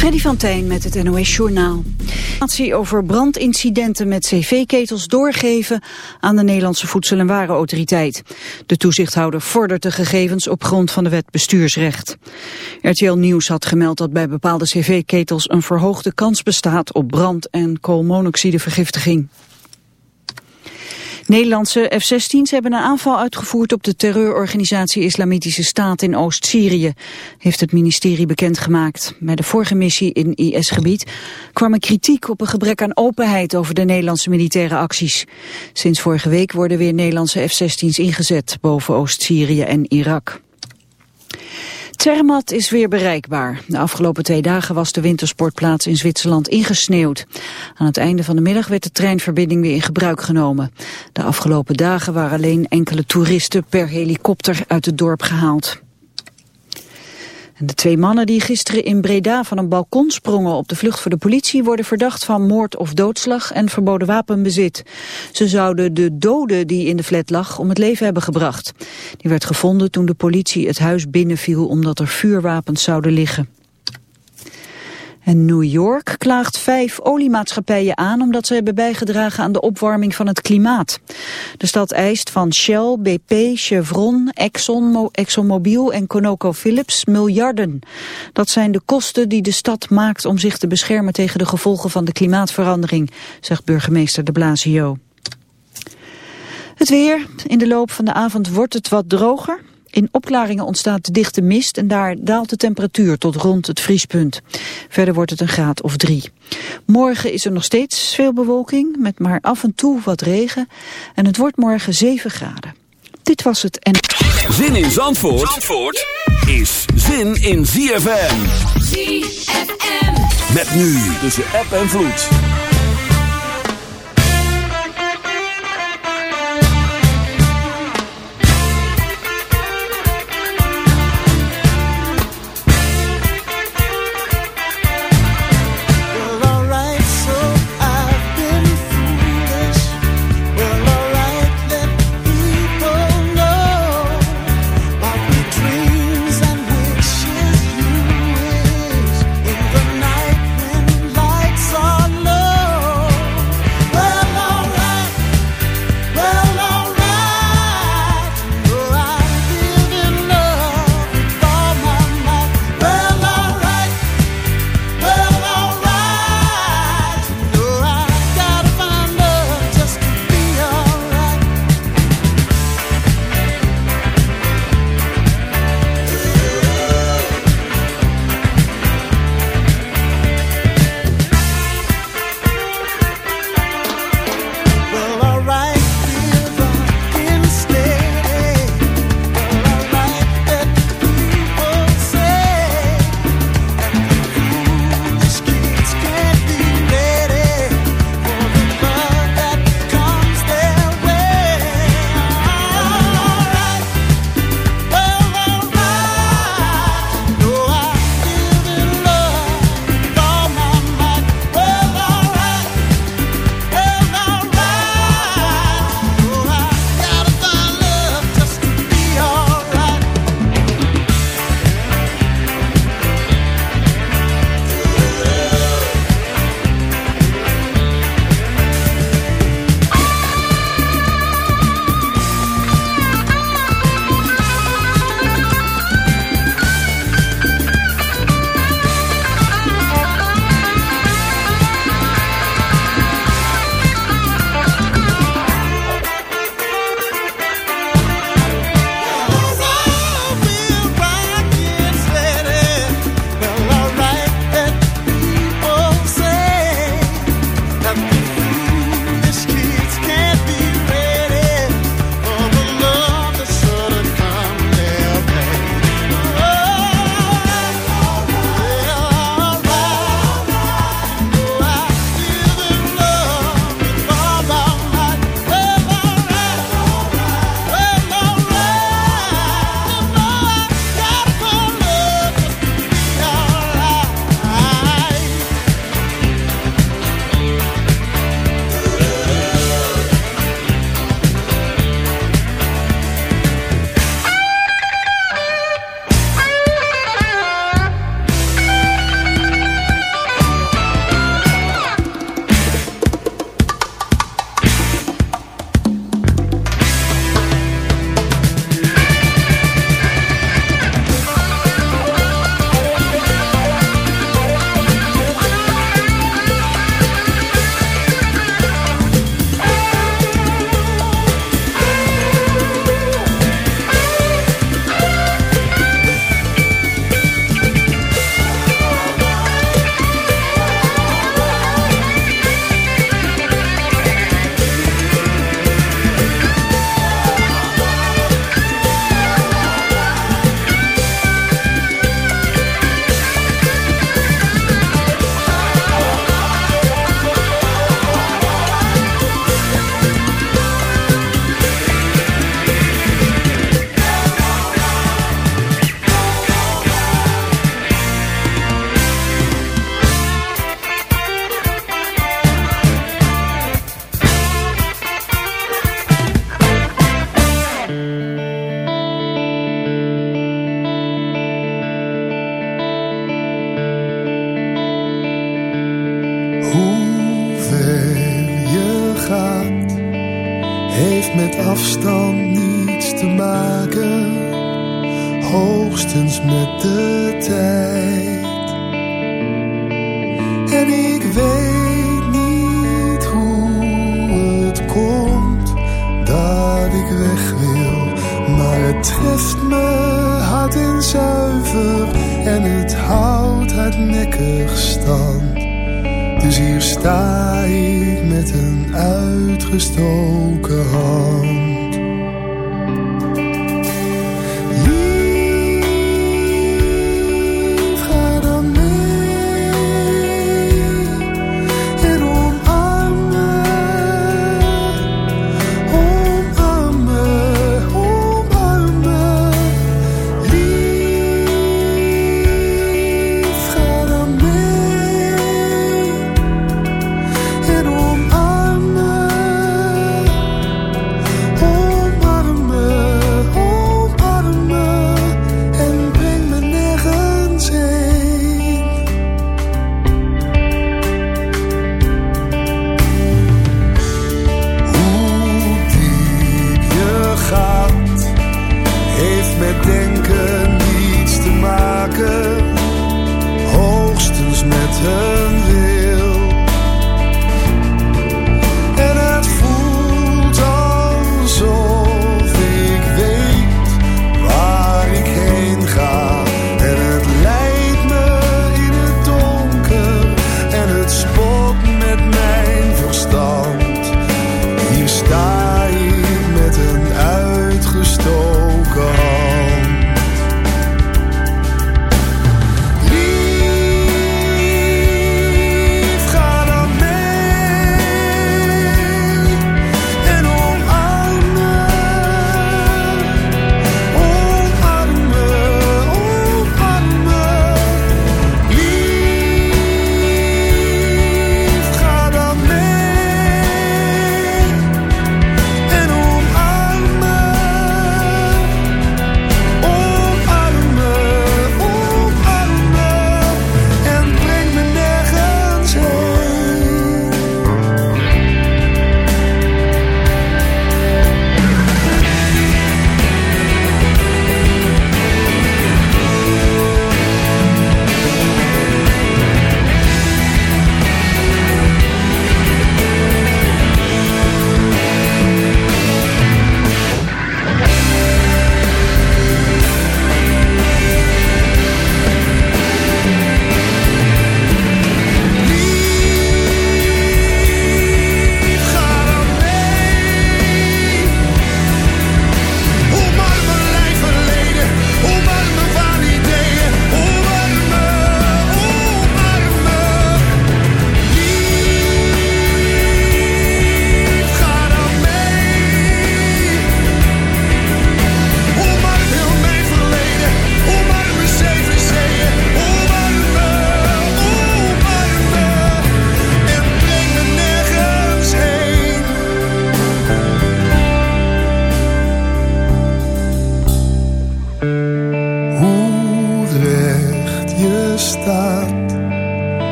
Freddy van Tijn met het NOS Journaal. Informatie over brandincidenten met cv-ketels doorgeven aan de Nederlandse Voedsel- en Warenautoriteit. De toezichthouder vordert de gegevens op grond van de wet bestuursrecht. RTL Nieuws had gemeld dat bij bepaalde cv-ketels een verhoogde kans bestaat op brand- en koolmonoxidevergiftiging. Nederlandse F-16's hebben een aanval uitgevoerd op de terreurorganisatie Islamitische Staat in Oost-Syrië, heeft het ministerie bekendgemaamaakt. Bij de vorige missie in IS-gebied kwam er kritiek op een gebrek aan openheid over de Nederlandse militaire acties. Sinds vorige week worden weer Nederlandse F-16's ingezet boven Oost-Syrië en Irak. Zermatt is weer bereikbaar. De afgelopen twee dagen was de wintersportplaats in Zwitserland ingesneeuwd. Aan het einde van de middag werd de treinverbinding weer in gebruik genomen. De afgelopen dagen waren alleen enkele toeristen per helikopter uit het dorp gehaald de twee mannen die gisteren in Breda van een balkon sprongen op de vlucht voor de politie worden verdacht van moord of doodslag en verboden wapenbezit. Ze zouden de dode die in de flat lag om het leven hebben gebracht. Die werd gevonden toen de politie het huis binnenviel omdat er vuurwapens zouden liggen. En New York klaagt vijf oliemaatschappijen aan omdat ze hebben bijgedragen aan de opwarming van het klimaat. De stad eist van Shell, BP, Chevron, Exxon, ExxonMobil en ConocoPhillips miljarden. Dat zijn de kosten die de stad maakt om zich te beschermen tegen de gevolgen van de klimaatverandering, zegt burgemeester de Blasio. Het weer. In de loop van de avond wordt het wat droger. In opklaringen ontstaat dichte mist en daar daalt de temperatuur tot rond het vriespunt. Verder wordt het een graad of drie. Morgen is er nog steeds veel bewolking, met maar af en toe wat regen. En het wordt morgen 7 graden. Dit was het en... Zin in Zandvoort, Zandvoort is zin in ZFM. ZFM. Met nu tussen app en vloed.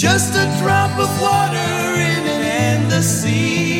just a drop of water in an endless sea.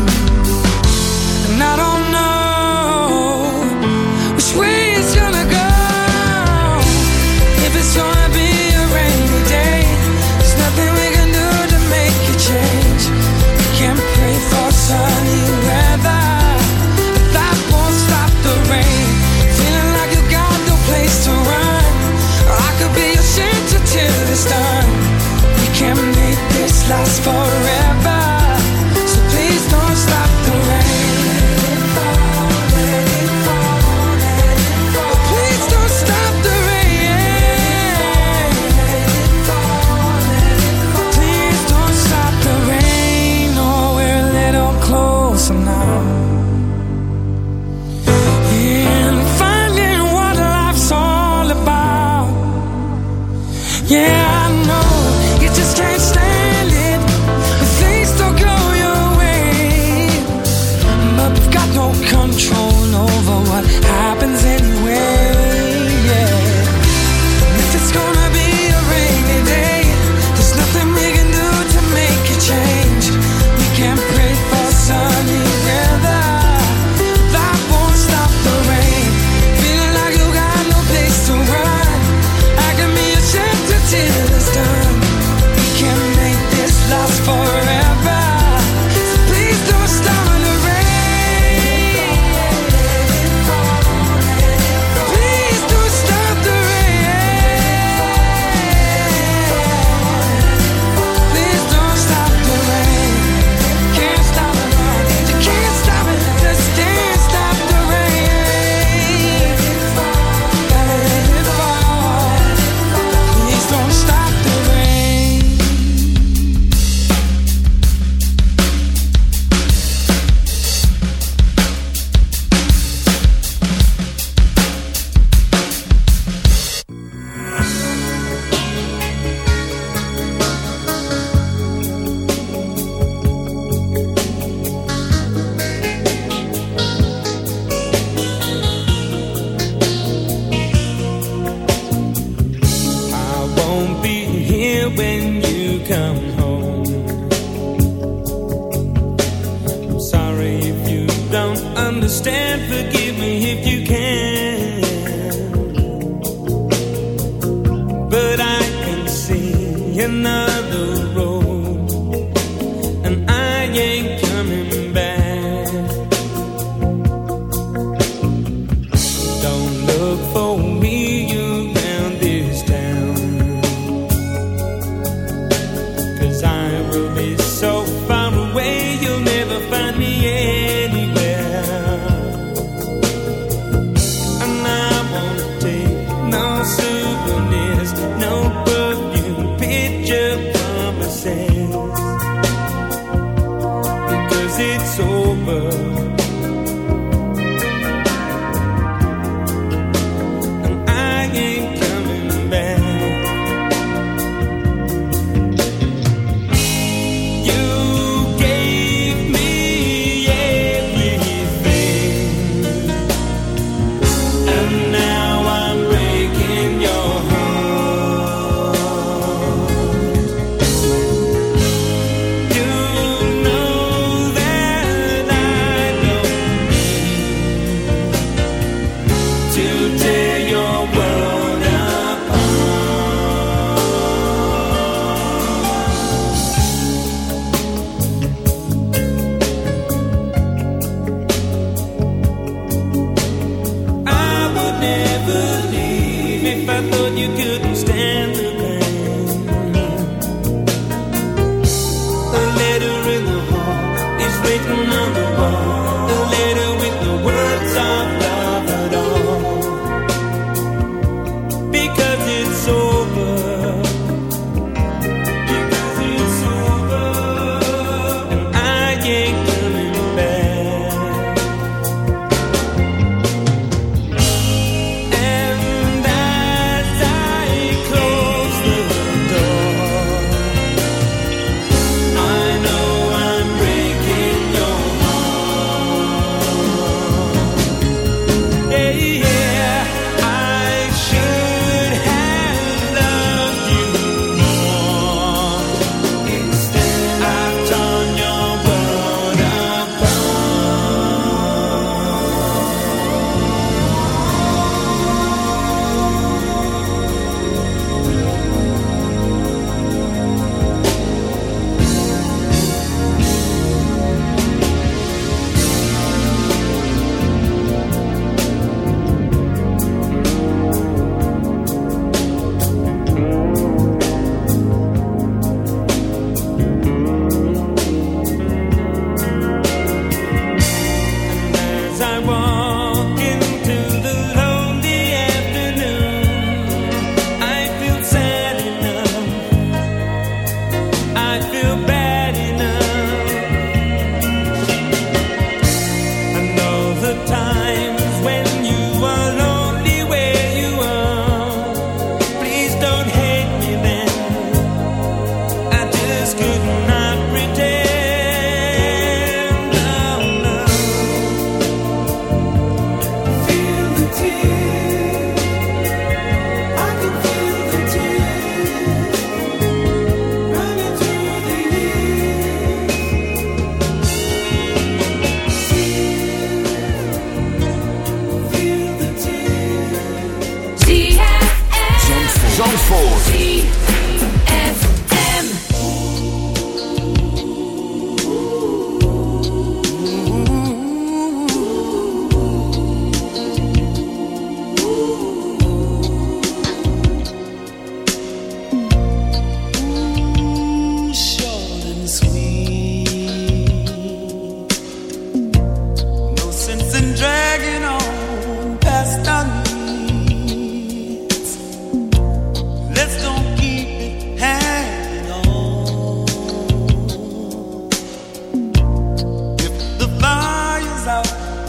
last forever.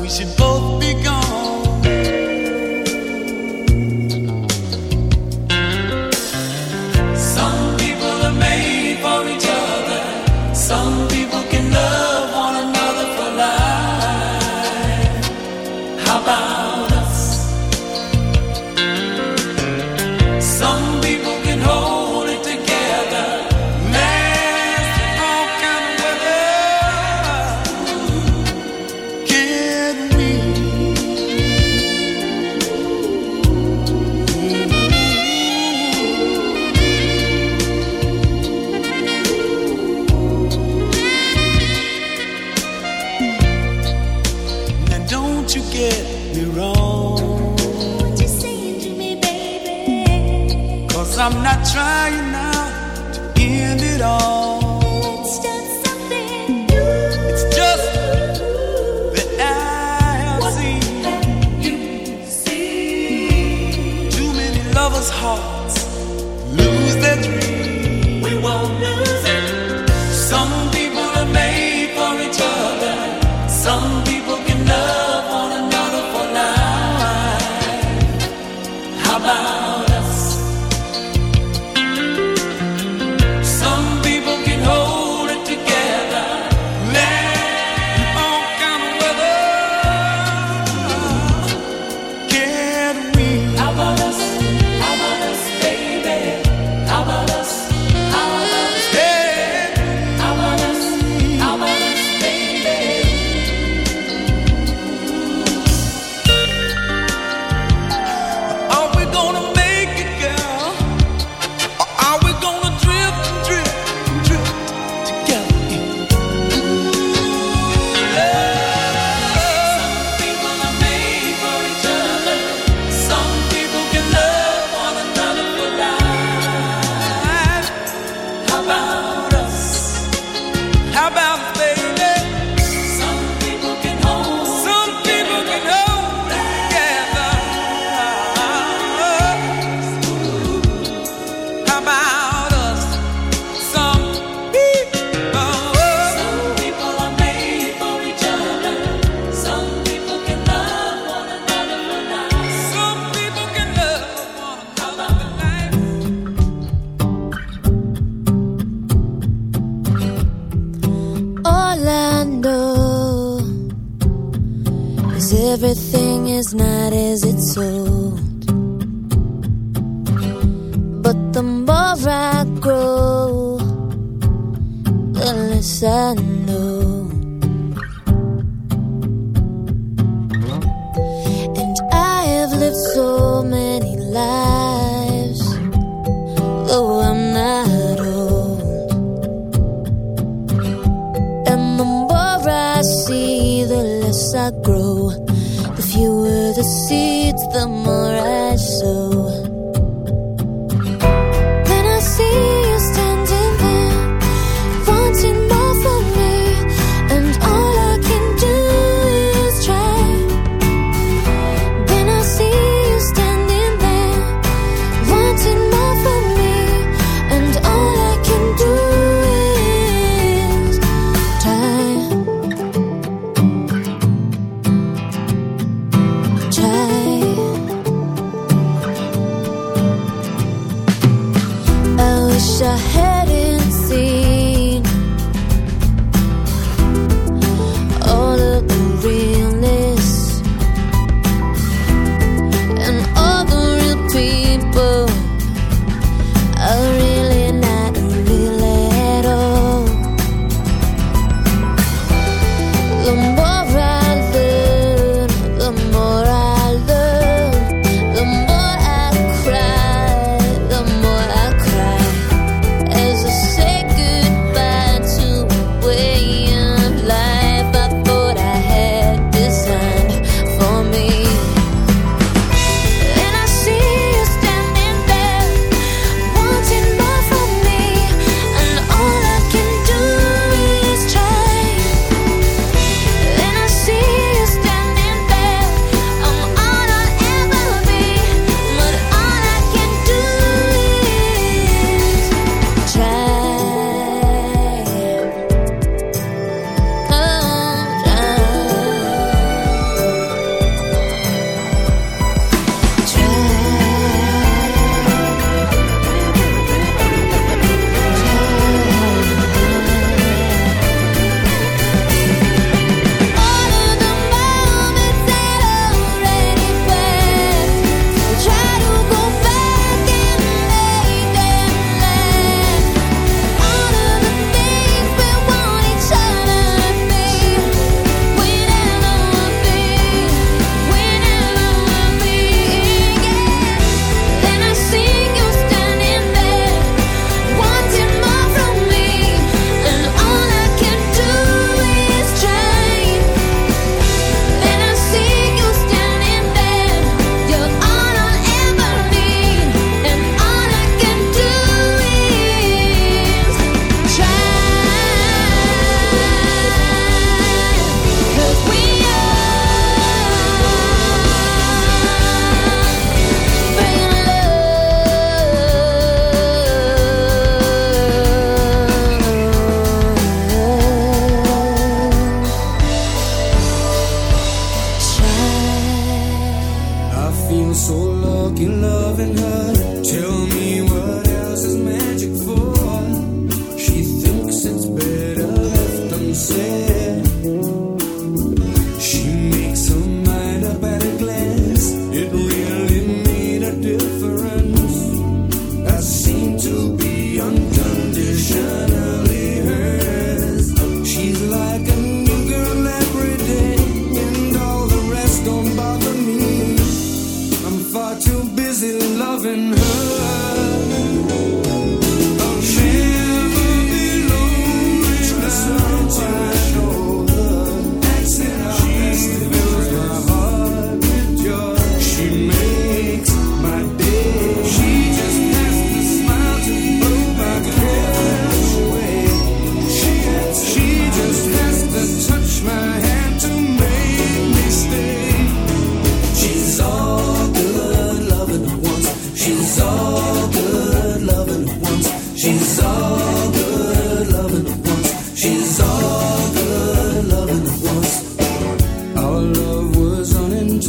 微信。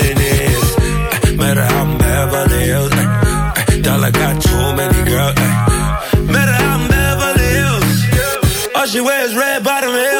bigger than. Eh, Matter how I'm Beverly Hills. Dollar got too many girls. Matter how I'm Beverly Hills. All she wears red bottom heels.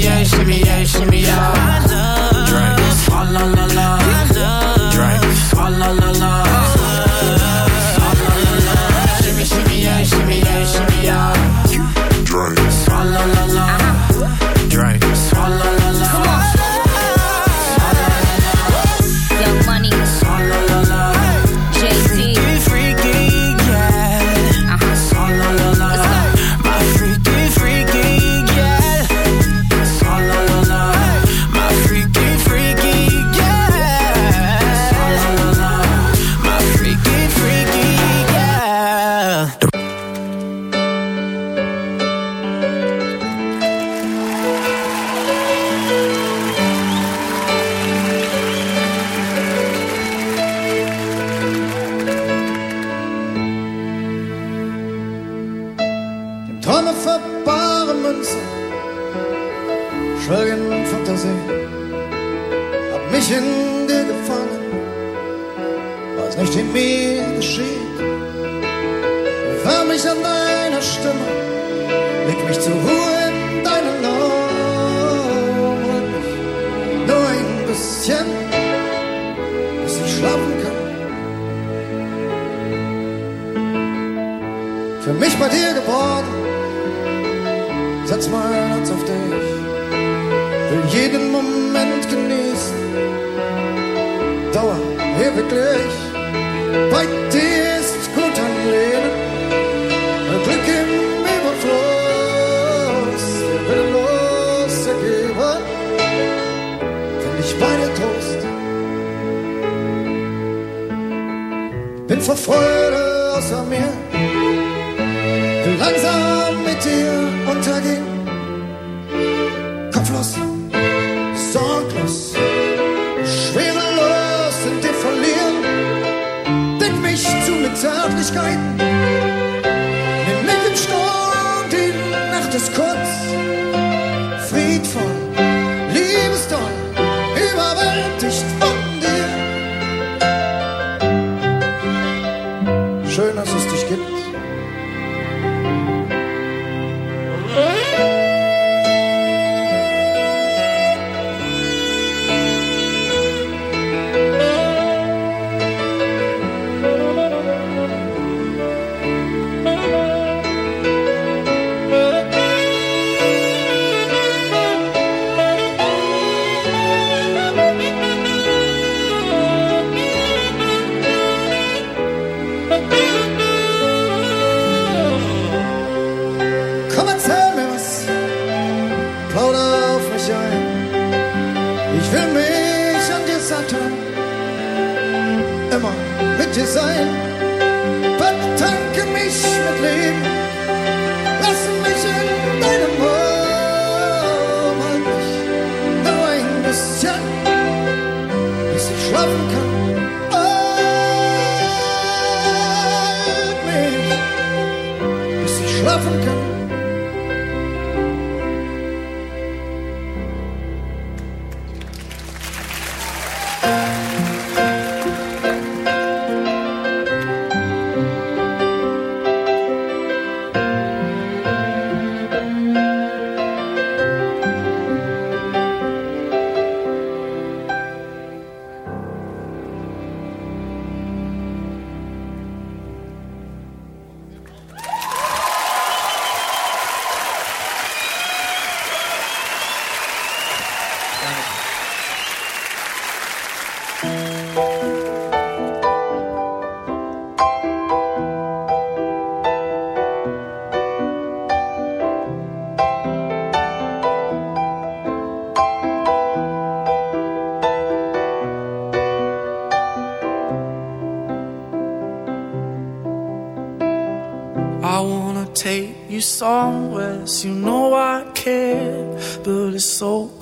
Shimmy, shimmy, yeah, shimmy, yeah, shimmy, yeah. Drink, swalla la la. Drink, swalla la la. Swalla la la. Shimmy, shimmy, yeah, shimmy, yeah, shimmy, yeah. Drink, swalla la la. Drink, swalla Zärtlichkeiten.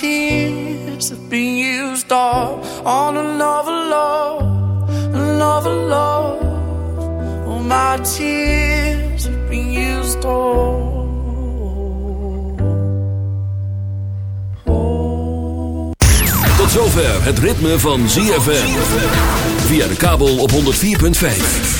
tears have been used up on another love, another love. All my tears have been used up. Tot zover het ritme van ZFM. Via de kabel op 104.5.